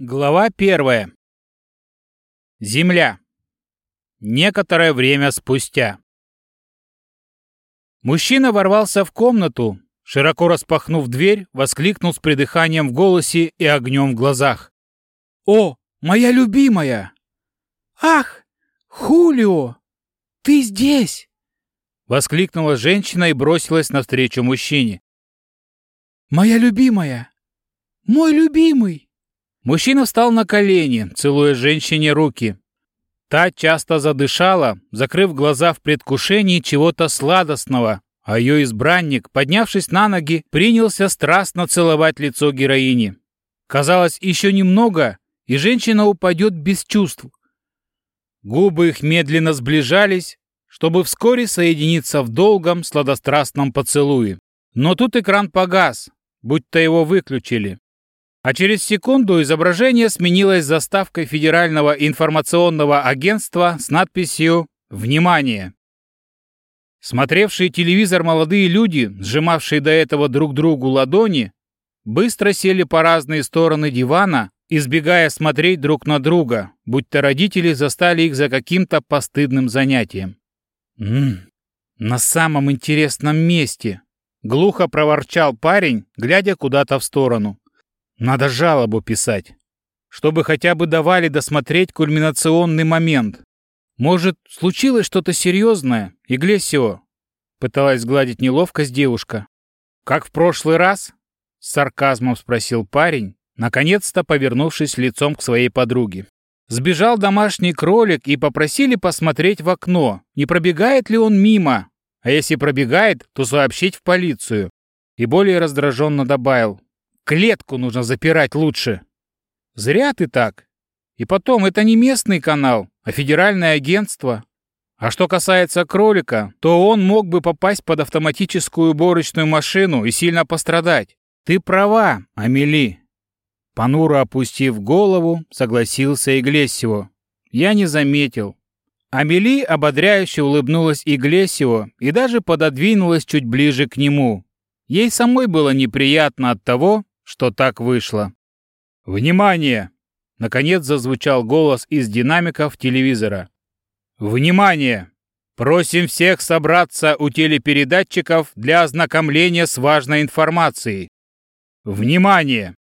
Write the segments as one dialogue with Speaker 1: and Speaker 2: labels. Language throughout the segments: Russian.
Speaker 1: Глава первая. Земля. Некоторое время спустя. Мужчина ворвался в комнату, широко распахнув дверь, воскликнул с придыханием в голосе и огнем в глазах. «О, моя любимая!»
Speaker 2: «Ах, Хулио, ты здесь!»
Speaker 1: Воскликнула женщина и бросилась навстречу мужчине.
Speaker 2: «Моя любимая! Мой любимый!»
Speaker 1: Мужчина встал на колени, целуя женщине руки. Та часто задышала, закрыв глаза в предвкушении чего-то сладостного, а ее избранник, поднявшись на ноги, принялся страстно целовать лицо героини. Казалось, еще немного, и женщина упадет без чувств. Губы их медленно сближались, чтобы вскоре соединиться в долгом сладострастном поцелуе. Но тут экран погас, будто его выключили а через секунду изображение сменилось заставкой Федерального информационного агентства с надписью «Внимание!». Смотревшие телевизор молодые люди, сжимавшие до этого друг другу ладони, быстро сели по разные стороны дивана, избегая смотреть друг на друга, будто родители застали их за каким-то постыдным занятием. «Ммм, на самом интересном месте!» — глухо проворчал парень, глядя куда-то в сторону. Надо жалобу писать, чтобы хотя бы давали досмотреть кульминационный момент. Может, случилось что-то серьезное, Иглесио? Пыталась гладить неловкость девушка. Как в прошлый раз? С сарказмом спросил парень, наконец-то повернувшись лицом к своей подруге. Сбежал домашний кролик и попросили посмотреть в окно, не пробегает ли он мимо, а если пробегает, то сообщить в полицию. И более раздраженно добавил, Клетку нужно запирать лучше. Зря ты так. И потом, это не местный канал, а федеральное агентство. А что касается кролика, то он мог бы попасть под автоматическую уборочную машину и сильно пострадать. Ты права, Амели. Понуро опустив голову, согласился Иглесио. Я не заметил. Амели ободряюще улыбнулась Иглесио и даже пододвинулась чуть ближе к нему. Ей самой было неприятно от того, что так вышло. «Внимание!» — наконец зазвучал голос из динамиков телевизора. «Внимание! Просим всех собраться у телепередатчиков для ознакомления с важной информацией. Внимание!»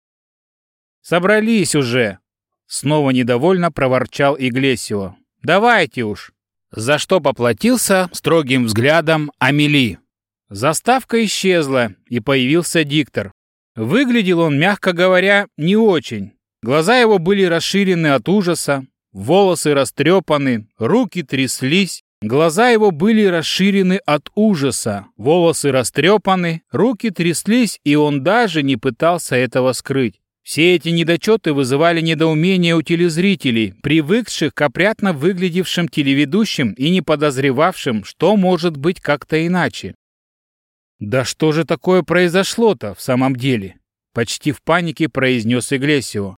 Speaker 1: «Собрались уже!» — снова недовольно проворчал Иглесио. «Давайте уж!» За что поплатился строгим взглядом Амели. Заставка исчезла, и появился диктор. Выглядел он, мягко говоря, не очень. Глаза его были расширены от ужаса, волосы растрепаны, руки тряслись. Глаза его были расширены от ужаса, волосы растрепаны, руки тряслись, и он даже не пытался этого скрыть. Все эти недочеты вызывали недоумение у телезрителей, привыкших к опрятно выглядевшим телеведущим и не подозревавшим, что может быть как-то иначе. «Да что же такое произошло-то в самом деле?» Почти в панике произнес Иглесио.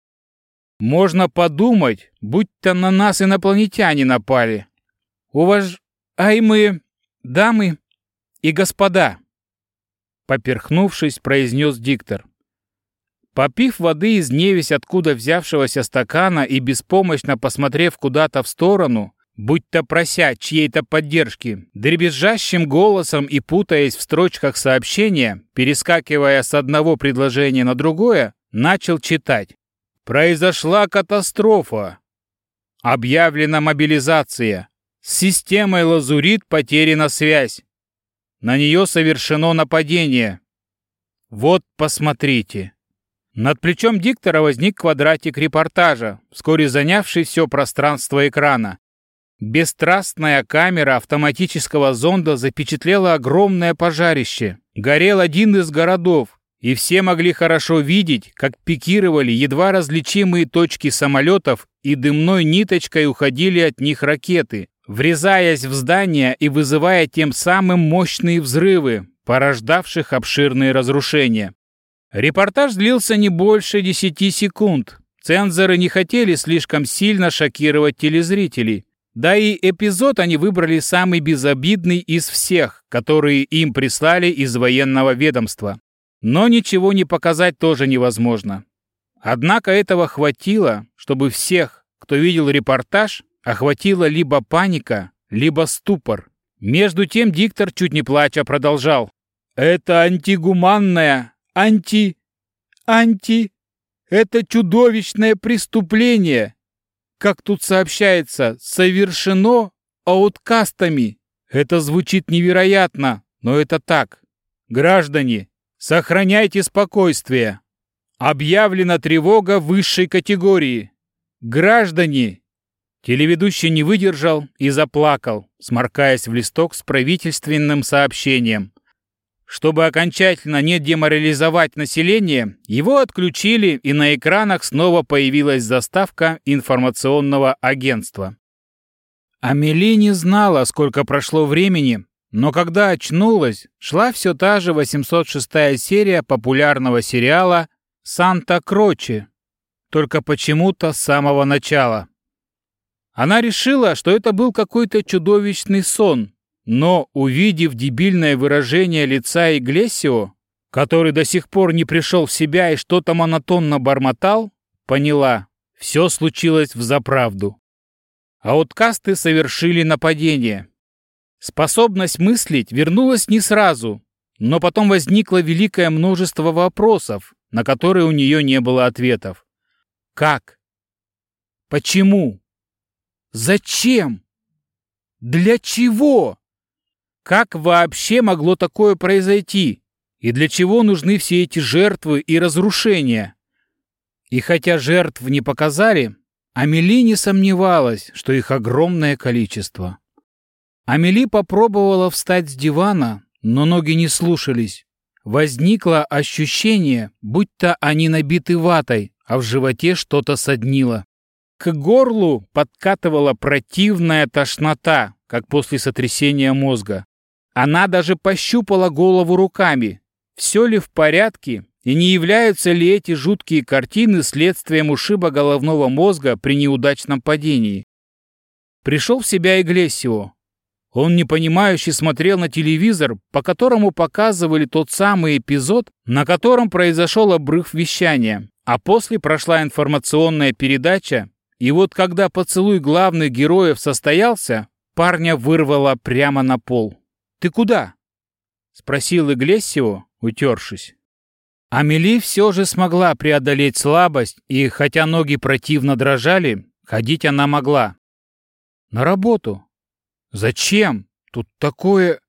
Speaker 1: «Можно подумать, будто на нас инопланетяне напали. Уважаемые дамы и господа!» Поперхнувшись, произнес диктор. Попив воды из невесть откуда взявшегося стакана и беспомощно посмотрев куда-то в сторону, будто прося чьей-то поддержки, дребезжащим голосом и путаясь в строчках сообщения, перескакивая с одного предложения на другое, начал читать. «Произошла катастрофа. Объявлена мобилизация. С системой «Лазурит» потеряна связь. На нее совершено нападение. Вот, посмотрите». Над плечом диктора возник квадратик репортажа, вскоре занявший все пространство экрана. Бесстрастная камера автоматического зонда запечатлела огромное пожарище. Горел один из городов, и все могли хорошо видеть, как пикировали едва различимые точки самолетов и дымной ниточкой уходили от них ракеты, врезаясь в здания и вызывая тем самым мощные взрывы, порождавших обширные разрушения. Репортаж длился не больше 10 секунд. Цензоры не хотели слишком сильно шокировать телезрителей, да и эпизод они выбрали самый безобидный из всех, которые им прислали из военного ведомства. Но ничего не показать тоже невозможно. Однако этого хватило, чтобы всех, кто видел репортаж, охватила либо паника, либо ступор. Между тем диктор, чуть не плача, продолжал. «Это антигуманное, анти... анти... Это чудовищное преступление, как тут сообщается, совершено ауткастами. Это звучит невероятно, но это так. Граждане, сохраняйте спокойствие. Объявлена тревога высшей категории. Граждане, Телеведущий не выдержал и заплакал, сморкаясь в листок с правительственным сообщением. Чтобы окончательно не деморализовать население, его отключили, и на экранах снова появилась заставка информационного агентства. Амели не знала, сколько прошло времени, но когда очнулась, шла все та же 806-я серия популярного сериала «Санта-Кроче», только почему-то с самого начала. Она решила, что это был какой-то чудовищный сон, но, увидев дебильное выражение лица Иглесио, который до сих пор не пришел в себя и что-то монотонно бормотал, поняла, все случилось в заправду. Ауткасты совершили нападение. Способность мыслить вернулась не сразу, но потом возникло великое множество вопросов, на которые у нее не было ответов. Как? Почему? Зачем? Для чего? Как вообще могло такое произойти? И для чего нужны все эти жертвы и разрушения? И хотя жертв не показали, Амели не сомневалась, что их огромное количество. Амели попробовала встать с дивана, но ноги не слушались. Возникло ощущение, будто они набиты ватой, а в животе что-то соднило. К горлу подкатывала противная тошнота, как после сотрясения мозга. Она даже пощупала голову руками. Все ли в порядке и не являются ли эти жуткие картины следствием ушиба головного мозга при неудачном падении? Пришел в себя Иглесио. Он непонимающе смотрел на телевизор, по которому показывали тот самый эпизод, на котором произошел обрыв вещания, а после прошла информационная передача, и вот когда поцелуй главных героев состоялся, парня вырвало прямо на пол. «Ты куда?» — спросил Иглесио, утершись. Амели все же смогла преодолеть слабость, и хотя ноги противно дрожали, ходить она могла. «На работу». «Зачем? Тут такое...»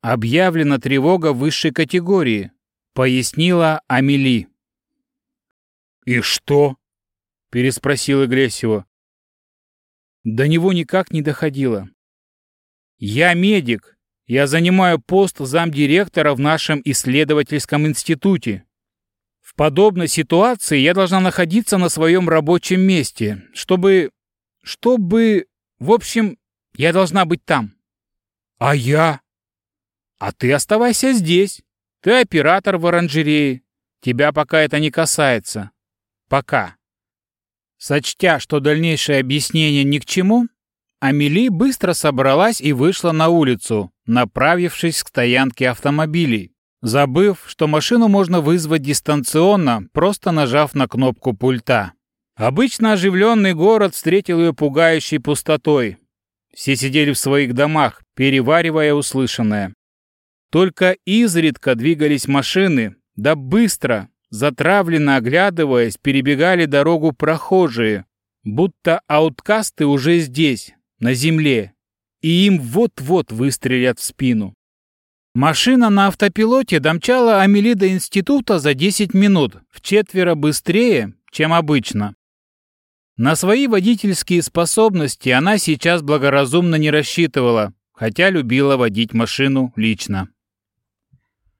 Speaker 1: «Объявлена тревога высшей категории», — пояснила Амели. «И что?» — переспросил Иглесио. До него никак не доходило. «Я медик. Я занимаю пост замдиректора в нашем исследовательском институте. В подобной ситуации я должна находиться на своем рабочем месте, чтобы... чтобы... В общем, я должна быть там. А я? А ты оставайся здесь. Ты оператор в оранжерее. Тебя пока это не касается. Пока. Сочтя, что дальнейшее объяснение ни к чему, Амели быстро собралась и вышла на улицу, направившись к стоянке автомобилей, забыв, что машину можно вызвать дистанционно, просто нажав на кнопку пульта. Обычно оживленный город встретил ее пугающей пустотой. Все сидели в своих домах, переваривая услышанное. Только изредка двигались машины, да быстро, Затравленно оглядываясь, перебегали дорогу прохожие, будто ауткасты уже здесь, на земле, и им вот-вот выстрелят в спину. Машина на автопилоте домчала Амели до института за 10 минут, в четверо быстрее, чем обычно. На свои водительские способности она сейчас благоразумно не рассчитывала, хотя любила водить машину лично.